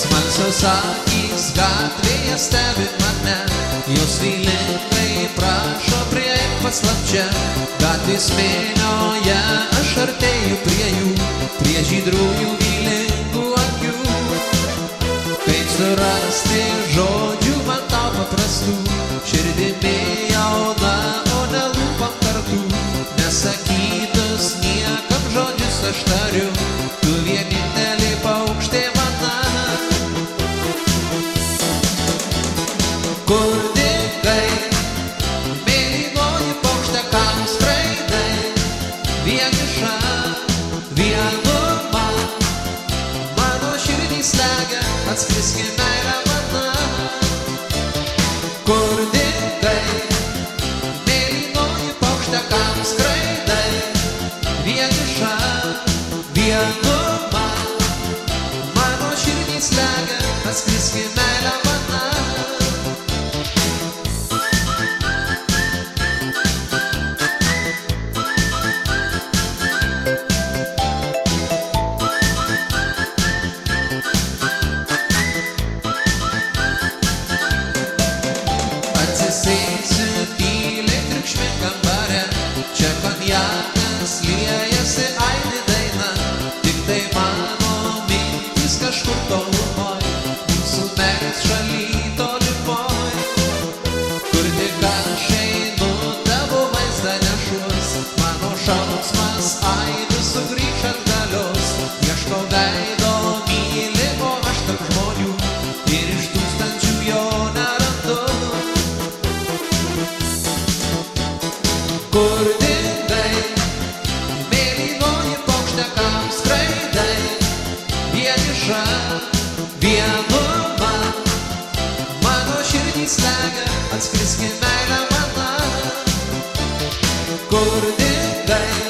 Smalsios akys gatvėje stebi mane, jos vylingai prašo prieik paslapčia. Gatvės mėnioje aš artėju prie jų, prie žydrųjų vylingų akių. Kaip surasti žodžių man tau paprastų, širdimi jauna, o ne lūpam kartu. Nesakytus niekam žodžius aš tariu, tu vienintelį paukštė Kur dingai, mėlynoji paukštė, kam skraidai, vieniša, vienuma, mano širdį slegia, atskriski meilę mana. Kur dingai, mėlynoji paukštė, kam skraidai, vieniša, vienuma, mano širdį slegia, atskriski meilę mana. Nešuos, mano šauksmas aidus sugrįž atgalios, ieškau veido mylimo aš tarp žmonių ir iš tūkstančių jo nerandu. Kur dingai, mėlynoji paukštė, kam skraidai, vieniša, vienuma, mano širdį slegia, atskriski meilę mana. Kur dingai, mėlynoji